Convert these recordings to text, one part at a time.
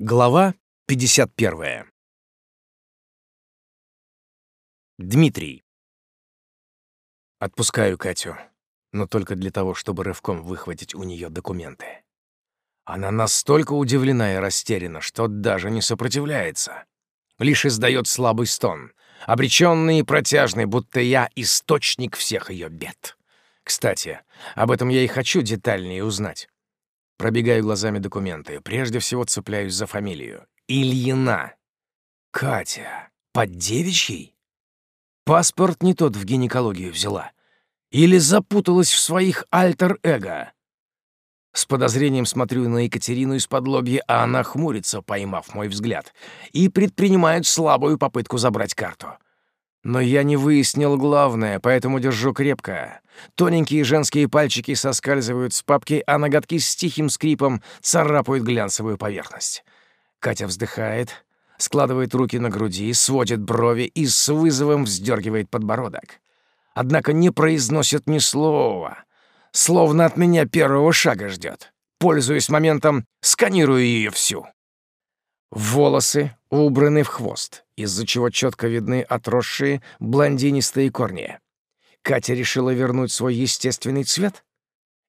Глава 51. Дмитрий. Отпускаю Катю, но только для того, чтобы рывком выхватить у нее документы. Она настолько удивлена и растеряна, что даже не сопротивляется. Лишь издает слабый стон, обреченный и протяжный, будто я источник всех ее бед. Кстати, об этом я и хочу детальнее узнать. Пробегаю глазами документы. Прежде всего цепляюсь за фамилию. Ильина. Катя. Под девичьей? Паспорт не тот в гинекологию взяла. Или запуталась в своих альтер-эго. С подозрением смотрю на Екатерину из-под лобья, а она хмурится, поймав мой взгляд, и предпринимает слабую попытку забрать карту. Но я не выяснил главное, поэтому держу крепко. Тоненькие женские пальчики соскальзывают с папки, а ноготки с тихим скрипом царапают глянцевую поверхность. Катя вздыхает, складывает руки на груди, сводит брови и с вызовом вздергивает подбородок. Однако не произносит ни слова, словно от меня первого шага ждет. Пользуясь моментом, сканирую ее всю. Волосы убраны в хвост, из-за чего четко видны отросшие блондинистые корни. Катя решила вернуть свой естественный цвет?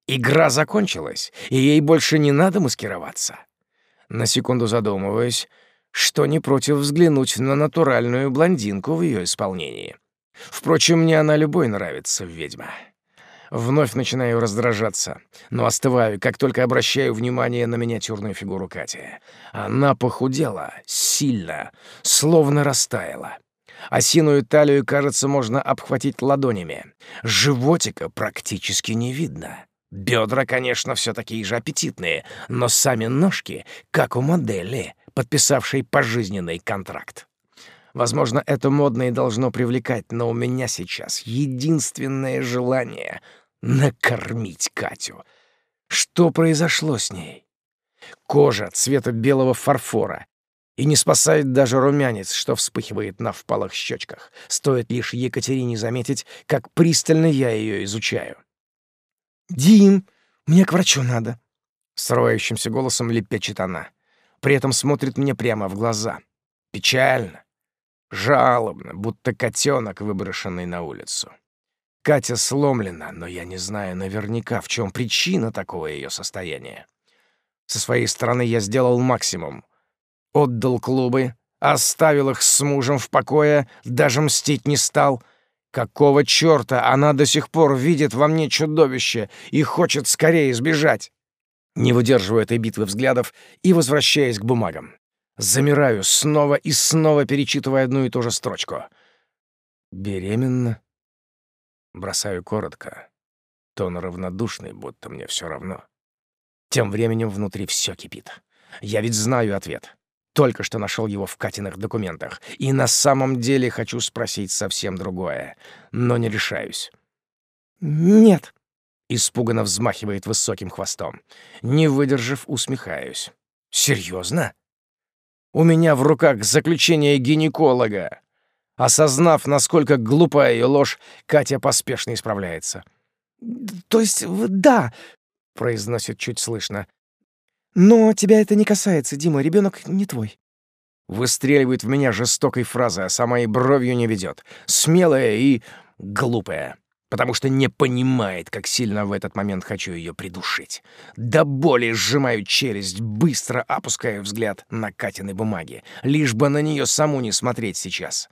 Игра закончилась, и ей больше не надо маскироваться. На секунду задумываюсь, что не против взглянуть на натуральную блондинку в ее исполнении. Впрочем, мне она любой нравится, ведьма. Вновь начинаю раздражаться, но остываю, как только обращаю внимание на миниатюрную фигуру Кати. Она похудела, сильно, словно растаяла. Осиную талию, кажется, можно обхватить ладонями. Животика практически не видно. Бедра, конечно, все такие же аппетитные, но сами ножки, как у модели, подписавшей пожизненный контракт. Возможно, это модно и должно привлекать, но у меня сейчас единственное желание накормить Катю. Что произошло с ней? Кожа цвета белого фарфора. И не спасает даже румянец, что вспыхивает на впалых щечках. Стоит лишь Екатерине заметить, как пристально я ее изучаю. «Дим, мне к врачу надо», — срывающимся голосом лепечет она. При этом смотрит мне прямо в глаза. Печально, жалобно, будто котенок, выброшенный на улицу. Катя сломлена, но я не знаю наверняка, в чем причина такого ее состояния. Со своей стороны я сделал максимум. Отдал клубы, оставил их с мужем в покое, даже мстить не стал. Какого чёрта она до сих пор видит во мне чудовище и хочет скорее сбежать? Не выдерживаю этой битвы взглядов и возвращаясь к бумагам. Замираю, снова и снова перечитывая одну и ту же строчку. «Беременна?» Бросаю коротко. Тон равнодушный, будто мне все равно. Тем временем внутри все кипит. Я ведь знаю ответ. Только что нашел его в Катиных документах. И на самом деле хочу спросить совсем другое. Но не решаюсь. «Нет», — испуганно взмахивает высоким хвостом. Не выдержав, усмехаюсь. «Серьезно? У меня в руках заключение гинеколога. Осознав, насколько глупая ее ложь, Катя поспешно исправляется. «То есть, да», — произносит чуть слышно. «Но тебя это не касается, Дима, ребенок не твой». Выстреливает в меня жестокой фразой, а сама и бровью не ведет. Смелая и глупая. Потому что не понимает, как сильно в этот момент хочу ее придушить. До боли сжимаю челюсть, быстро опускаю взгляд на Катины бумаги, лишь бы на нее саму не смотреть сейчас.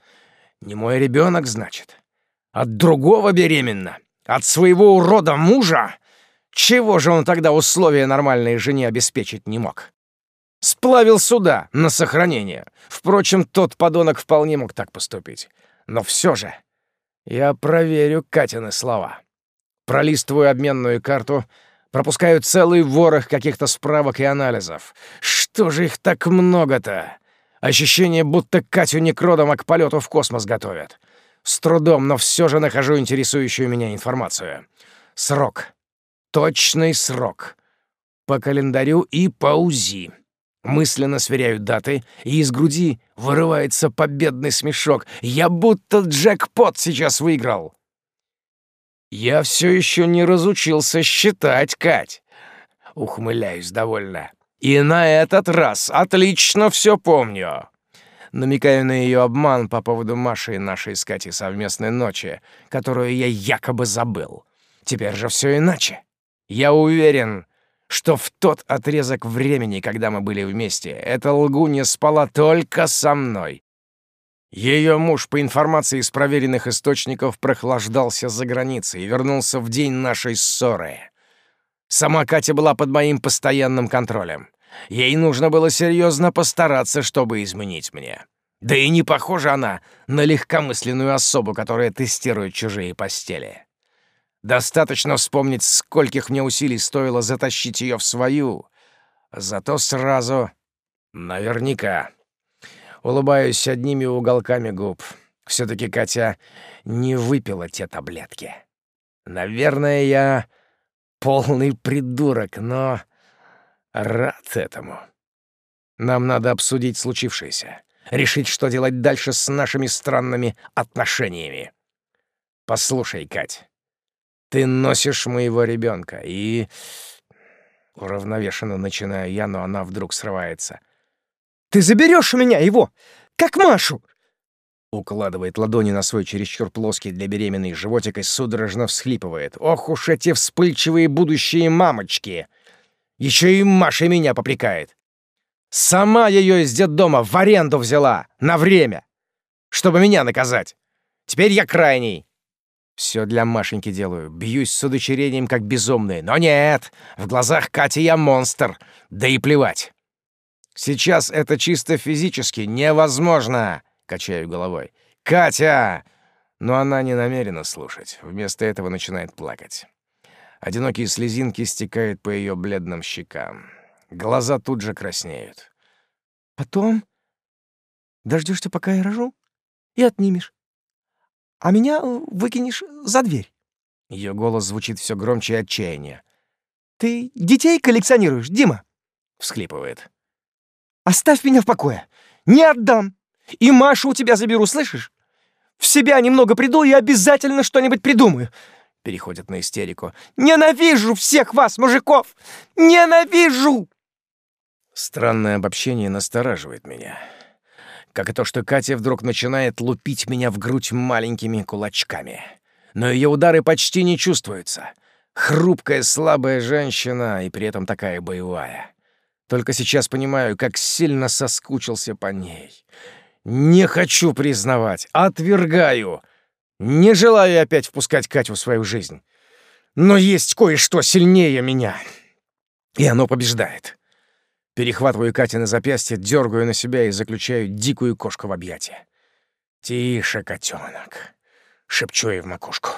Не мой ребенок, значит. От другого беременна. От своего урода мужа. Чего же он тогда условия нормальной жене обеспечить не мог? Сплавил сюда, на сохранение. Впрочем, тот подонок вполне мог так поступить. Но все же я проверю Катины слова. Пролистываю обменную карту, пропускаю целый ворох каких-то справок и анализов. Что же их так много-то? Ощущение, будто Катю некродом, к полету в космос готовят. С трудом, но все же нахожу интересующую меня информацию. Срок. Точный срок. По календарю и по УЗИ. Мысленно сверяю даты, и из груди вырывается победный смешок. Я будто джекпот сейчас выиграл. Я все еще не разучился считать, Кать. Ухмыляюсь довольно. И на этот раз отлично все помню. Намекаю на ее обман по поводу Маши и нашей с Катей совместной ночи, которую я якобы забыл. Теперь же все иначе. Я уверен, что в тот отрезок времени, когда мы были вместе, эта лгунья спала только со мной. Ее муж, по информации из проверенных источников, прохлаждался за границей и вернулся в день нашей ссоры. Сама Катя была под моим постоянным контролем. Ей нужно было серьезно постараться, чтобы изменить мне. Да и не похожа она на легкомысленную особу, которая тестирует чужие постели. Достаточно вспомнить, скольких мне усилий стоило затащить ее в свою. Зато сразу... Наверняка. Улыбаюсь одними уголками губ. все таки Катя не выпила те таблетки. Наверное, я полный придурок, но рад этому. Нам надо обсудить случившееся, решить, что делать дальше с нашими странными отношениями. Послушай, Кать, ты носишь моего ребенка и... Уравновешенно начинаю я, но она вдруг срывается. «Ты заберешь у меня его, как Машу!» Укладывает ладони на свой чересчур плоский для беременной животик и судорожно всхлипывает. «Ох уж эти вспыльчивые будущие мамочки! Еще и Маша меня попрекает! Сама ее из детдома в аренду взяла! На время! Чтобы меня наказать! Теперь я крайний! Все для Машеньки делаю, бьюсь с удочерением как безумный. Но нет, в глазах Кати я монстр, да и плевать. Сейчас это чисто физически невозможно. Качаю головой. «Катя!» Но она не намерена слушать. Вместо этого начинает плакать. Одинокие слезинки стекают по ее бледным щекам. Глаза тут же краснеют. «Потом дождешься, пока я рожу, и отнимешь. А меня выкинешь за дверь». Ее голос звучит все громче и отчаяния. «Ты детей коллекционируешь, Дима?» — всхлипывает. «Оставь меня в покое. Не отдам!» И Машу у тебя заберу, слышишь? В себя немного приду и обязательно что-нибудь придумаю. Переходит на истерику. Ненавижу всех вас, мужиков! Ненавижу! Странное обобщение настораживает меня. Как и то, что Катя вдруг начинает лупить меня в грудь маленькими кулачками. Но ее удары почти не чувствуются. Хрупкая, слабая женщина и при этом такая боевая. Только сейчас понимаю, как сильно соскучился по ней. Не хочу признавать, отвергаю. Не желаю опять впускать Катю в свою жизнь. Но есть кое-что сильнее меня. И оно побеждает. Перехватываю Катя на запястье, дергаю на себя и заключаю дикую кошку в объятия. «Тише, котенок!» — шепчу ей в макушку.